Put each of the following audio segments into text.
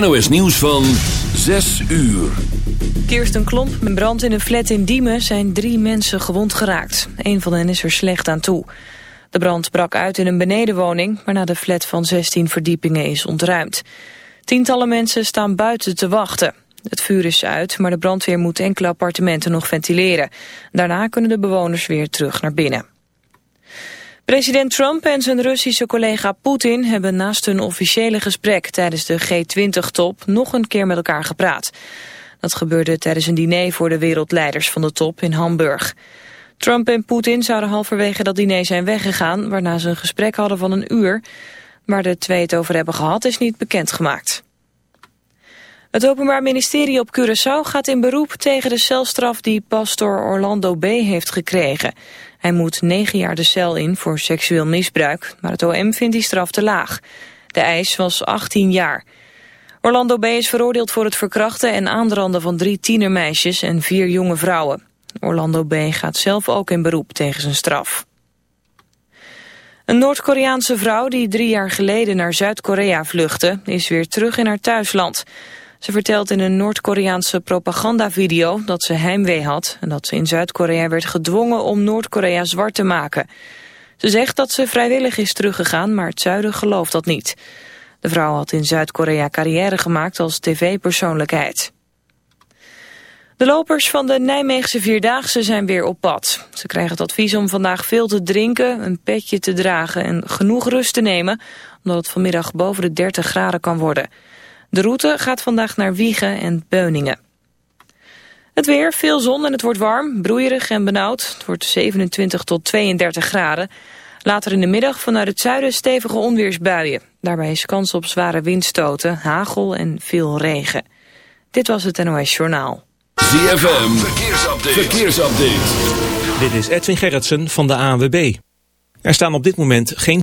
NOS nieuws van 6 uur. Kirsten Klomp met brand in een flat in Diemen zijn drie mensen gewond geraakt. Een van hen is er slecht aan toe. De brand brak uit in een benedenwoning, waarna de flat van 16 verdiepingen is ontruimd. Tientallen mensen staan buiten te wachten. Het vuur is uit, maar de brandweer moet enkele appartementen nog ventileren. Daarna kunnen de bewoners weer terug naar binnen. President Trump en zijn Russische collega Poetin hebben naast hun officiële gesprek tijdens de G20-top nog een keer met elkaar gepraat. Dat gebeurde tijdens een diner voor de wereldleiders van de top in Hamburg. Trump en Poetin zouden halverwege dat diner zijn weggegaan, waarna ze een gesprek hadden van een uur. Waar de twee het over hebben gehad is niet bekendgemaakt. Het Openbaar Ministerie op Curaçao gaat in beroep tegen de celstraf die pastor Orlando B. heeft gekregen. Hij moet negen jaar de cel in voor seksueel misbruik, maar het OM vindt die straf te laag. De eis was 18 jaar. Orlando B. is veroordeeld voor het verkrachten en aanranden van drie tienermeisjes en vier jonge vrouwen. Orlando B. gaat zelf ook in beroep tegen zijn straf. Een Noord-Koreaanse vrouw die drie jaar geleden naar Zuid-Korea vluchtte... is weer terug in haar thuisland. Ze vertelt in een Noord-Koreaanse propagandavideo dat ze heimwee had... en dat ze in Zuid-Korea werd gedwongen om Noord-Korea zwart te maken. Ze zegt dat ze vrijwillig is teruggegaan, maar het zuiden gelooft dat niet. De vrouw had in Zuid-Korea carrière gemaakt als tv-persoonlijkheid. De lopers van de Nijmeegse Vierdaagse zijn weer op pad. Ze krijgen het advies om vandaag veel te drinken, een petje te dragen en genoeg rust te nemen, omdat het vanmiddag boven de 30 graden kan worden. De route gaat vandaag naar Wiegen en Beuningen. Het weer, veel zon en het wordt warm, broeierig en benauwd. Het wordt 27 tot 32 graden. Later in de middag vanuit het zuiden stevige onweersbuien. Daarbij is kans op zware windstoten, hagel en veel regen. Dit was het NOS Journaal. ZFM, verkeersupdate. verkeersupdate. Dit is Edwin Gerritsen van de ANWB. Er staan op dit moment geen...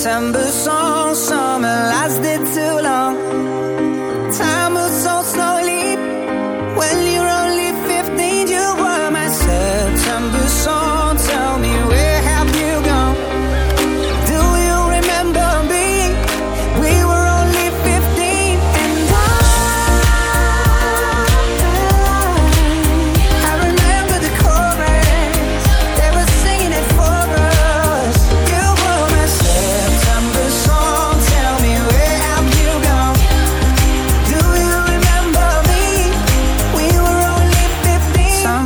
September song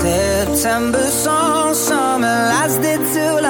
September song, summer lasted till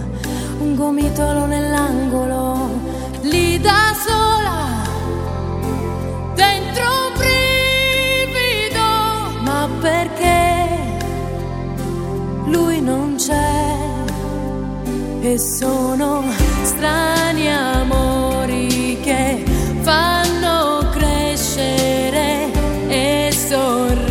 gomitolo nell'angolo, lì da sola, dentro un brivido, ma perché lui non c'è e sono strani amori che fanno crescere e sorridere.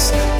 place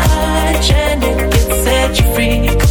and it set you free.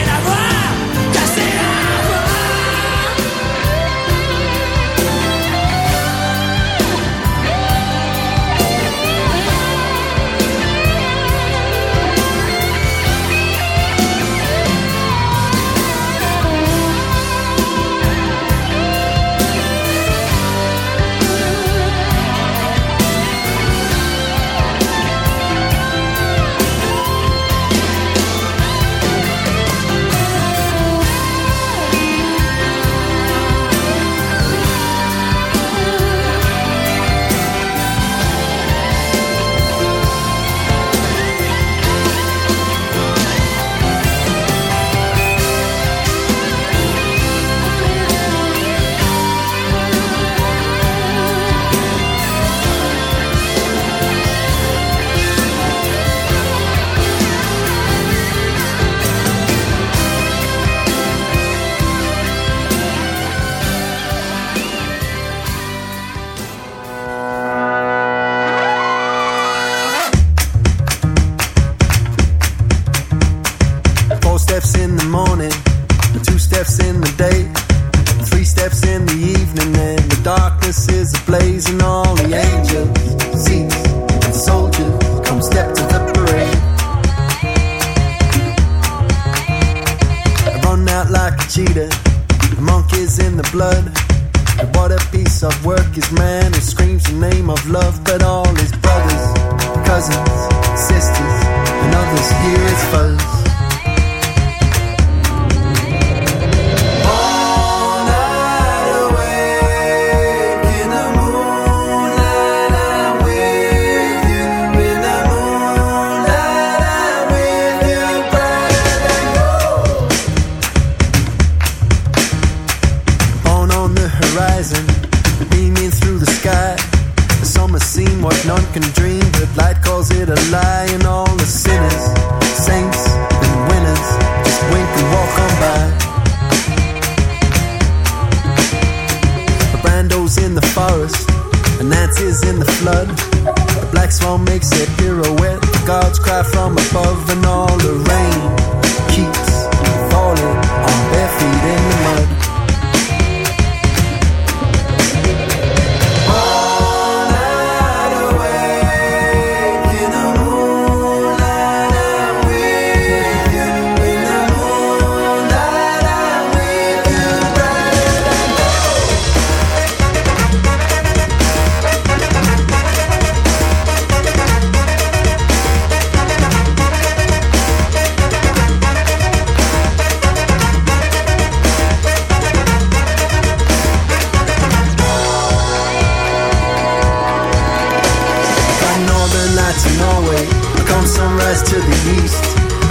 Norway. Come sunrise to the east.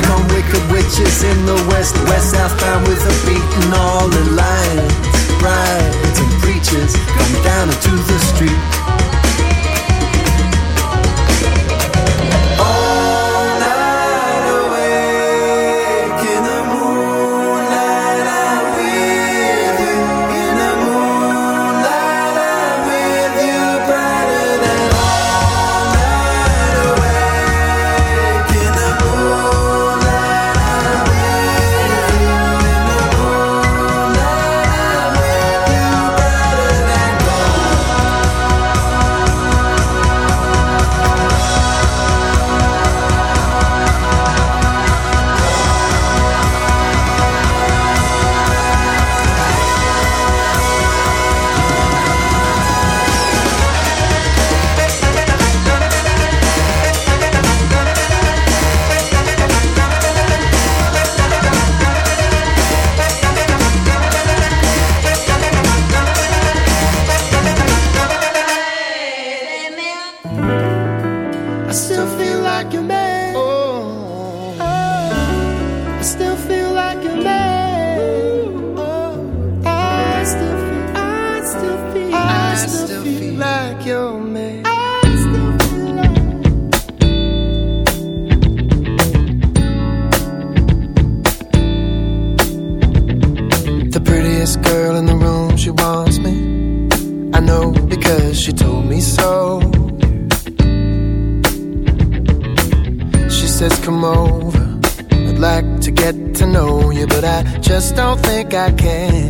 Come wicked witches in the west. West southbound with a beaten all the lions, riots and preachers come down into the street. again